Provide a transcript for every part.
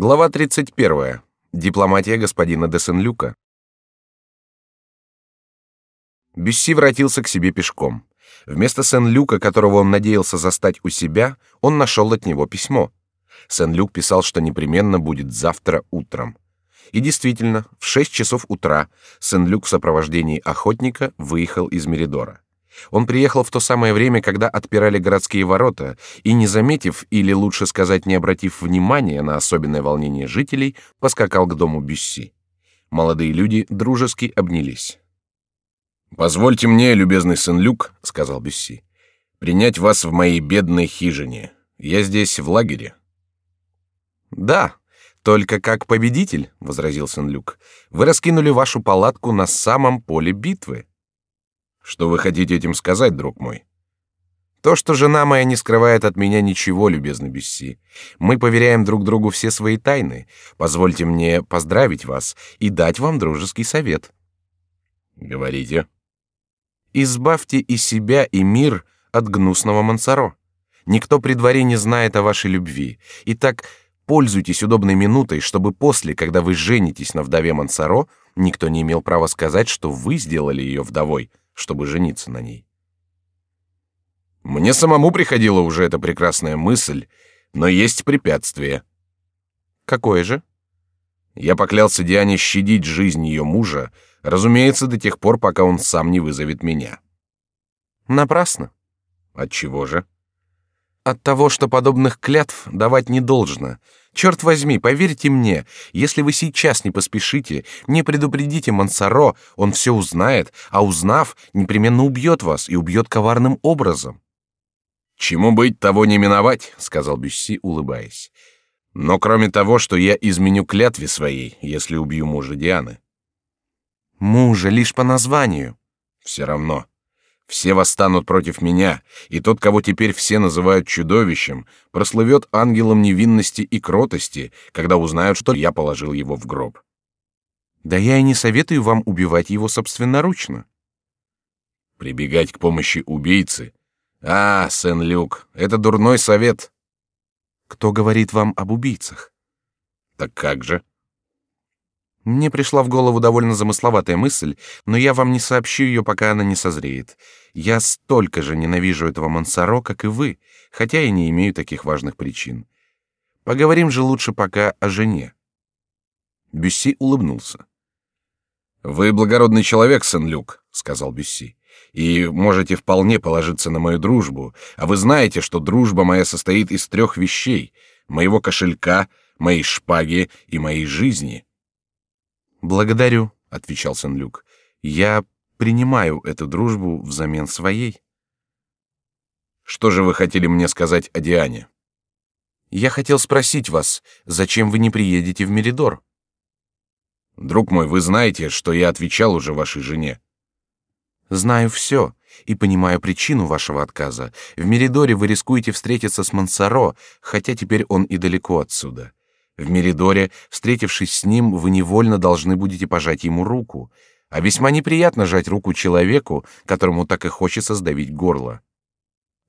Глава 31. Дипломатия господина де Сен-Люка. Бюсси вратился к себе пешком. Вместо Сен-Люка, которого он надеялся застать у себя, он нашел от него письмо. Сен-Люк писал, что непременно будет завтра утром. И действительно, в шесть часов утра Сен-Люк в сопровождении охотника выехал из Меридора. Он приехал в то самое время, когда отпирали городские ворота, и не заметив, или лучше сказать, не обратив внимания на особенное волнение жителей, поскакал к дому Бюсси. Молодые люди дружески обнялись. Позвольте мне, любезный сын Люк, сказал Бюсси, принять вас в моей бедной хижине. Я здесь в лагере. Да, только как победитель, возразил сын Люк. Вы раскинули вашу палатку на самом поле битвы. Что вы хотите этим сказать, друг мой? То, что жена моя не скрывает от меня ничего, любезный Бюсси. Мы поверяем друг другу все свои тайны. Позвольте мне поздравить вас и дать вам дружеский совет. Говорите. Избавьте и себя, и мир от гнусного Мансаро. Никто при дворе не знает о вашей любви. Итак, пользуйтесь удобной минутой, чтобы после, когда вы женитесь на вдове Мансаро, никто не имел права сказать, что вы сделали ее вдовой, чтобы жениться на ней. Мне самому приходила уже эта прекрасная мысль, но есть препятствие. Какое же? Я поклялся Диане щадить жизнь ее мужа, разумеется, до тех пор, пока он сам не вызовет меня. Напрасно. От чего же? От того, что подобных клятв давать не должно. Черт возьми, поверьте мне, если вы сейчас не поспешите, не предупредите Мансаро, он все узнает, а узнав, непременно убьет вас и убьет коварным образом. Чему быть, того не миновать, сказал Бюсси, улыбаясь. Но кроме того, что я изменю клятве своей, если убью мужа Дианы. Мужа лишь по названию. Все равно. Все восстанут против меня, и тот, кого теперь все называют чудовищем, прослывет ангелом невинности и кротости, когда узнают, что я положил его в гроб. Да я и не советую вам убивать его собственноручно. Прибегать к помощи убийцы? А, Сен-Люк, это дурной совет. Кто говорит вам об убийцах? Так как же? Мне пришла в голову довольно замысловатая мысль, но я вам не сообщу ее, пока она не созреет. Я столько же ненавижу этого Мансаро, как и вы, хотя и не имею таких важных причин. Поговорим же лучше пока о жене. Бюсси улыбнулся. Вы благородный человек, Сен-Люк, сказал Бюсси, и можете вполне положиться на мою дружбу. А вы знаете, что дружба моя состоит из трех вещей: моего кошелька, моей шпаги и моей жизни. Благодарю, отвечал Сен-Люк. Я принимаю эту дружбу взамен своей. Что же вы хотели мне сказать о Диане? Я хотел спросить вас, зачем вы не приедете в Меридор? Друг мой, вы знаете, что я отвечал уже вашей жене. Знаю все и понимаю причину вашего отказа. В Меридоре вы рискуете встретиться с Мансаро, хотя теперь он и далеко отсюда. В Меридоре, встретившись с ним, вы невольно должны будете пожать ему руку, а весьма неприятно жать руку человеку, которому так и хочется сдавить горло.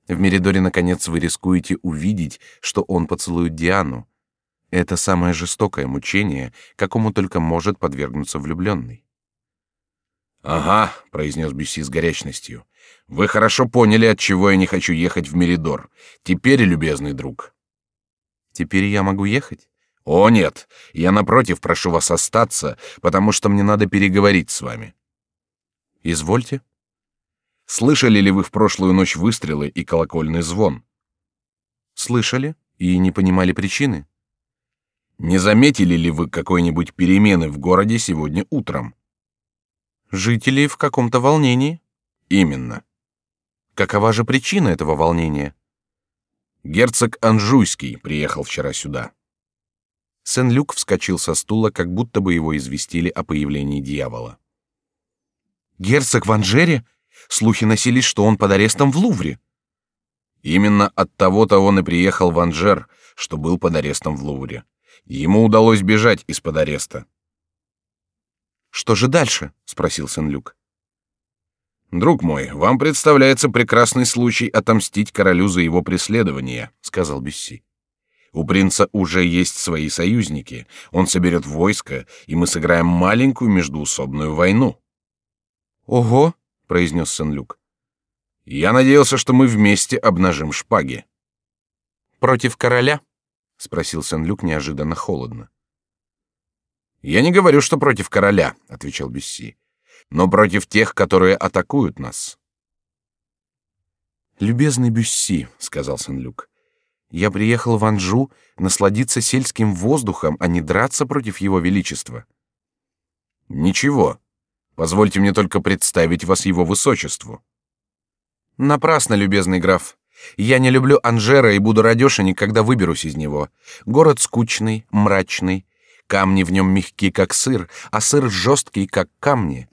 В Меридоре, наконец, вы рискуете увидеть, что он поцелует Диану. Это самое жестокое мучение, какому только может подвергнуться влюбленный. Ага, произнес Бюси с горячностью. Вы хорошо поняли, от чего я не хочу ехать в Меридор. Теперь, любезный друг. Теперь я могу ехать. О нет, я напротив прошу вас остаться, потому что мне надо переговорить с вами. Извольте. Слышали ли вы в прошлую ночь выстрелы и колокольный звон? Слышали и не понимали причины. Не заметили ли вы какой-нибудь перемены в городе сегодня утром? Жители в каком-то волнении. Именно. Какова же причина этого волнения? Герцог Анжуйский приехал вчера сюда. Сен-Люк вскочил со стула, как будто бы его известили о появлении дьявола. Герцог в Анжере? Слухи носились, что он под арестом в Лувре. Именно от того-то он и приехал в Анжер, что был под арестом в Лувре. Ему удалось бежать из-под ареста. Что же дальше? – спросил Сен-Люк. Друг мой, вам представляется прекрасный случай отомстить королю за его преследование, сказал Бюсси. У принца уже есть свои союзники. Он соберет войско, и мы сыграем маленькую междуусобную войну. Ого, произнес Сен-Люк. Я надеялся, что мы вместе обнажим шпаги. Против короля? спросил Сен-Люк неожиданно холодно. Я не говорю, что против короля, отвечал Бюсси, но против тех, которые атакуют нас. Любезный Бюсси, сказал Сен-Люк, я приехал в Анжу насладиться сельским воздухом, а не драться против его величества. Ничего. Позвольте мне только представить вас его высочеству. Напрасно, любезный граф. Я не люблю Анжера и буду радешенек, когда выберусь из него. Город скучный, мрачный, камни в нем мягкие, как сыр, а сыр жесткий, как камни.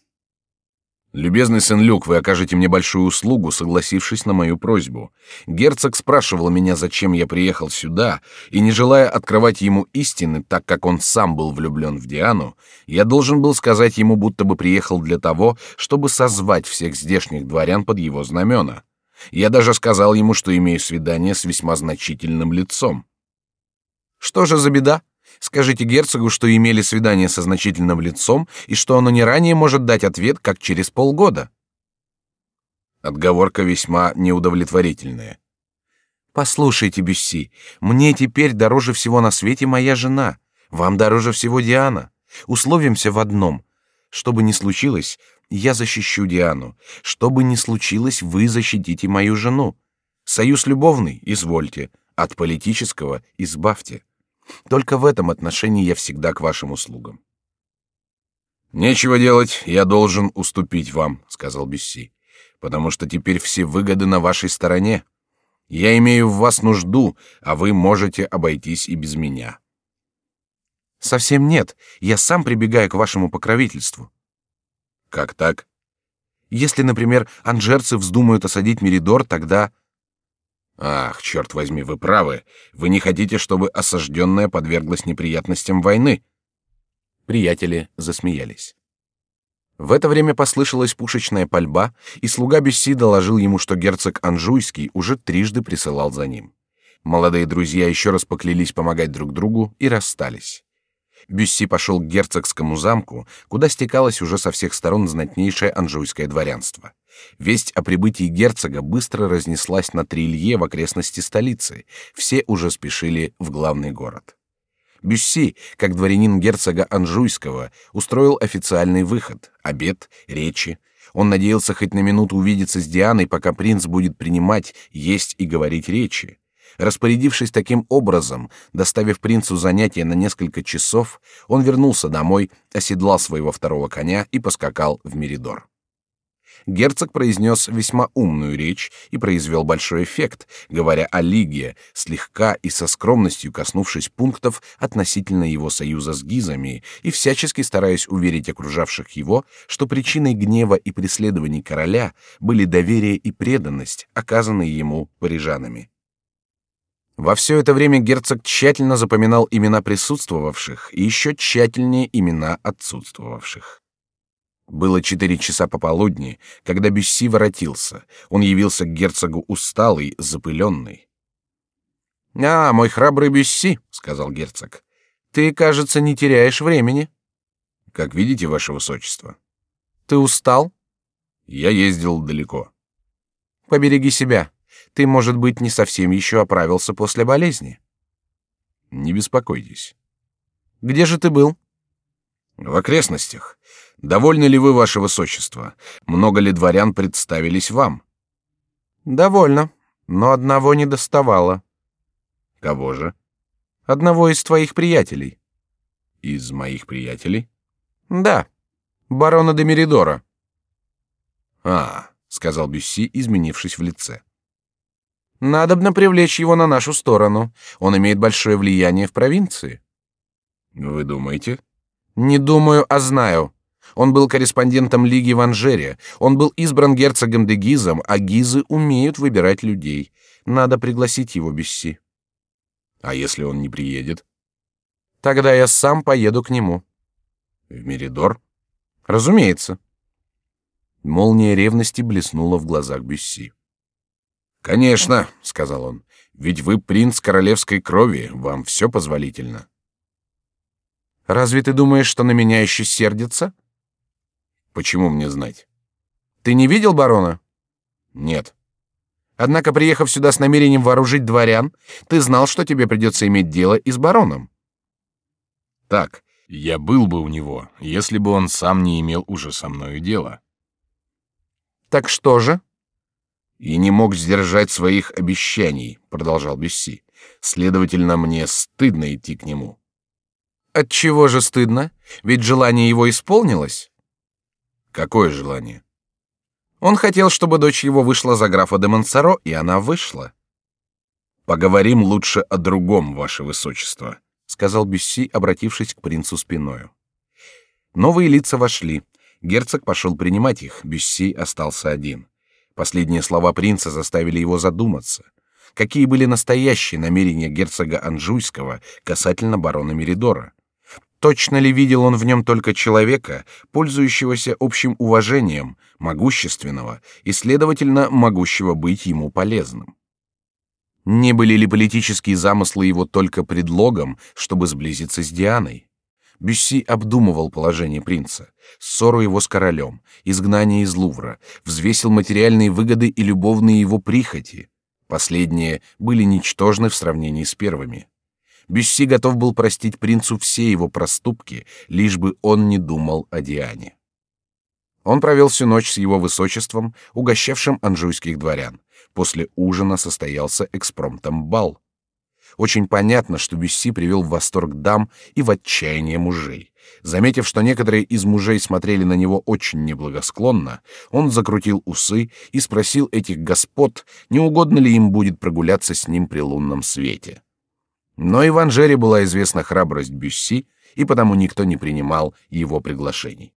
Любезный сын Люк, вы окажете мне большую услугу, согласившись на мою просьбу. Герцог спрашивал меня, зачем я приехал сюда, и не желая открывать ему истины, так как он сам был влюблен в Диану, я должен был сказать ему, будто бы приехал для того, чтобы созвать всех здешних дворян под его знамена. Я даже сказал ему, что имею свидание с весьма значительным лицом. Что же за беда? Скажите герцогу, что имели свидание со значительным лицом и что оно не ранее может дать ответ, как через полгода. Отговорка весьма неудовлетворительная. Послушайте, Бюсси, мне теперь дороже всего на свете моя жена, вам дороже всего Диана. Условимся в одном: что бы ни случилось, я защищу Диану. Что бы ни случилось, вы защитите мою жену. Союз любовный, извольте, от политического избавьте. Только в этом отношении я всегда к вашим услугам. Нечего делать, я должен уступить вам, сказал Бюсси, потому что теперь все выгоды на вашей стороне. Я имею в вас нужду, а вы можете обойтись и без меня. Совсем нет. Я сам прибегаю к вашему покровительству. Как так? Если, например, анжерцы вздумают осадить Меридор, тогда Ах, черт возьми, вы правы. Вы не хотите, чтобы осажденная подверглась неприятностям войны? Приятели засмеялись. В это время послышалась пушечная пальба, и слуга Бюсси доложил ему, что герцог Анжуйский уже трижды присылал за ним. Молодые друзья еще раз поклялись помогать друг другу и расстались. Бюсси пошел к герцогскому замку, куда стекалось уже со всех сторон знатнейшее анжуйское дворянство. Весть о прибытии герцога быстро разнеслась на Трилье в окрестности столицы. Все уже спешили в главный город. Бюсси, как дворянин герцога Анжуйского, устроил официальный выход, обед, речи. Он надеялся хоть на минуту увидеться с Дианой, пока принц будет принимать, есть и говорить речи. Распорядившись таким образом, доставив принцу занятие на несколько часов, он вернулся домой, оседлал своего второго коня и поскакал в Меридор герцог произнес весьма умную речь и произвел большой эффект, говоря о лиге, слегка и со скромностью коснувшись пунктов относительно его союза с гизами и всячески стараясь уверить окружавших его, что причиной гнева и преследований короля были доверие и преданность, оказанные ему парижанами. Во все это время герцог тщательно запоминал имена присутствовавших и еще тщательнее имена отсутствовавших. Было четыре часа пополудни, когда Бюсси воротился. Он явился к герцогу усталый, запыленный. «А, мой храбрый Бюсси», — сказал герцог, — «ты, кажется, не теряешь времени». «Как видите, ваше высочество». «Ты устал?» «Я ездил далеко». «Побереги себя. Ты, может быть, не совсем еще оправился после болезни». «Не беспокойтесь». «Где же ты был?» В окрестностях. Довольны ли вы, ваше высочество? Много ли дворян представились вам? Довольно, но одного не доставало. Кого же? Одного из твоих приятелей. Из моих приятелей? Да, барона де Меридора. А, сказал Бюсси, изменившись в лице. Надобно привлечь его на нашу сторону. Он имеет большое влияние в провинции. Вы думаете? Не думаю, а знаю. Он был корреспондентом Лиги в Анжере. Он был избран герцогом де Гизом, а Гизы умеют выбирать людей. Надо пригласить его Бюсси. А если он не приедет? Тогда я сам поеду к нему. В Меридор? Разумеется. Молния ревности блеснула в глазах Бюсси. Конечно, сказал он. Ведь вы принц королевской крови, вам все позволительно. Разве ты думаешь, что на меня еще сердится? Почему мне знать? Ты не видел барона? Нет. Однако, приехав сюда с намерением вооружить дворян, ты знал, что тебе придется иметь дело и с бароном. Так, я был бы у него, если бы он сам не имел уже со мною дела. Так что же? И не мог сдержать своих обещаний, продолжал Бесси. Следовательно, мне стыдно идти к нему. От чего же стыдно? Ведь желание его исполнилось. Какое желание? Он хотел, чтобы дочь его вышла за графа де Монсоро, и она вышла. Поговорим лучше о другом, ваше высочество, сказал Бюсси, обратившись к принцу спиною. Новые лица вошли. Герцог пошел принимать их. Бюсси остался один. Последние слова принца заставили его задуматься. Какие были настоящие намерения герцога Анжуйского касательно барона Меридора? Точно ли видел он в нем только человека, пользующегося общим уважением, могущественного и, следовательно, могущего быть ему полезным? Не были ли политические замыслы его только предлогом, чтобы сблизиться с Дианой? Бюсси обдумывал положение принца, ссору его с королем, изгнание из Лувра, взвесил материальные выгоды и любовные его прихоти. Последние были ничтожны в сравнении с первыми. Бюсси готов был простить принцу все его проступки, лишь бы он не думал о Диане. Он провел всю ночь с его высочеством, угощавшим анжуйских дворян. После ужина состоялся экспромтом бал. Очень понятно, что Бюсси привел в восторг дам и в отчаяние мужей. Заметив, что некоторые из мужей смотрели на него очень неблагосклонно, он закрутил усы и спросил этих господ, не угодно ли им будет прогуляться с ним при лунном свете. Но и в Анжере была известна храбрость Бюсси, и потому никто не принимал его приглашений.